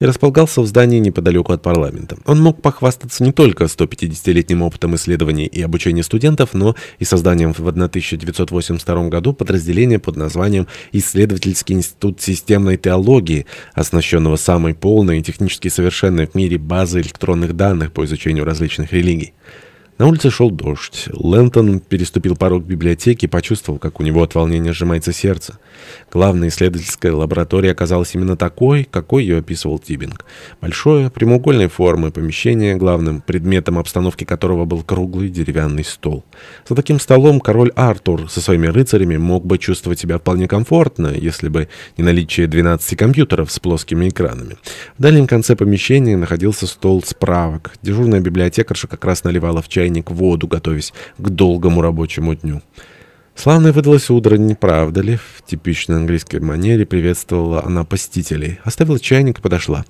и располагался в здании неподалеку от парламента. Он мог похвастаться не только 150-летним опытом исследований и обучения студентов, но и созданием в 1982 году подразделения под названием «Исследовательский институт системной теологии», оснащенного самой полной и технически совершенной в мире базой электронных данных по изучению различных религий. На улице шел дождь. Лэнтон переступил порог библиотеки и почувствовал, как у него от волнения сжимается сердце. Главная исследовательская лаборатория оказалась именно такой, какой ее описывал Тибинг. Большое, прямоугольной формы помещение, главным предметом обстановки которого был круглый деревянный стол. За таким столом король Артур со своими рыцарями мог бы чувствовать себя вполне комфортно, если бы не наличие 12 компьютеров с плоскими экранами. В дальнем конце помещения находился стол справок. Дежурная библиотекарша как раз наливала в чай чайник воду, готовясь к долгому рабочему дню. Славная выдалась утро, не правда ли? В типичной английской манере приветствовала она посетителей. Оставила чайник и подошла.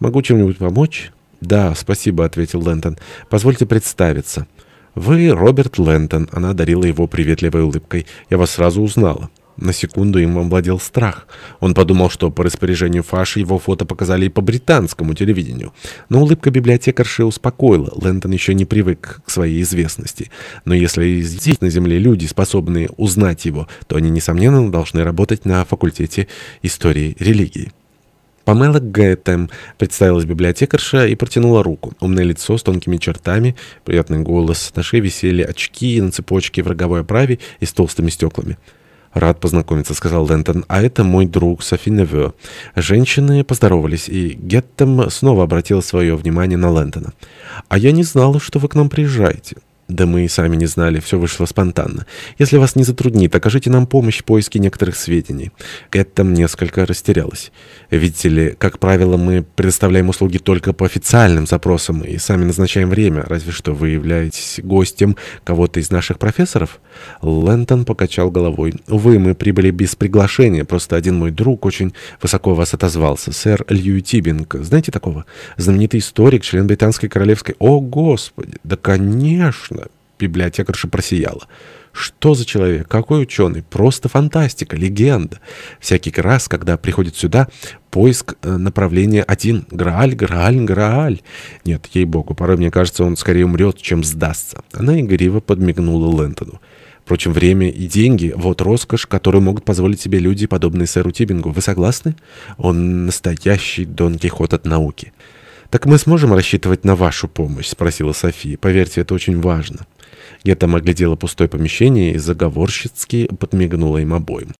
«Могу чем-нибудь помочь?» «Да, спасибо», — ответил Лэнтон. «Позвольте представиться». «Вы Роберт Лэнтон», — она одарила его приветливой улыбкой. «Я вас сразу узнала». На секунду им овладел страх. Он подумал, что по распоряжению Фаши его фото показали и по британскому телевидению. Но улыбка библиотекарши успокоила. Лэнтон еще не привык к своей известности. Но если здесь на Земле люди, способные узнать его, то они, несомненно, должны работать на факультете истории религии. Памела Гэтэм представилась библиотекарша и протянула руку. Умное лицо с тонкими чертами, приятный голос. На шее висели очки на цепочке в роговой оправе и с толстыми стеклами. «Рад познакомиться», — сказал Лэнтон. «А это мой друг Софи Неве». Женщины поздоровались, и Геттем снова обратил свое внимание на Лэнтона. «А я не знала, что вы к нам приезжаете». Да мы и сами не знали, все вышло спонтанно. Если вас не затруднит, окажите нам помощь в поиске некоторых сведений. Гэттем несколько растерялась. Видите ли, как правило, мы предоставляем услуги только по официальным запросам и сами назначаем время, разве что вы являетесь гостем кого-то из наших профессоров. Лэнтон покачал головой. Увы, мы прибыли без приглашения, просто один мой друг очень высоко вас отозвался, сэр Льюи Тибинг. Знаете такого? Знаменитый историк, член британской королевской... О, Господи! Да, конечно! Библиотекарша просияла. Что за человек? Какой ученый? Просто фантастика, легенда. Всякий раз, когда приходит сюда, поиск э, направления один. Грааль, Грааль, Грааль. Нет, ей-богу, порой мне кажется, он скорее умрет, чем сдастся. Она игриво подмигнула Лэнтону. Впрочем, время и деньги — вот роскошь, которую могут позволить себе люди, подобные сэру Тибингу. Вы согласны? Он настоящий Дон Кихот от науки. «Так мы сможем рассчитывать на вашу помощь?» — спросила София. «Поверьте, это очень важно». Гетта оглядела пустое помещение и заговорщицки подмигнула им обоим.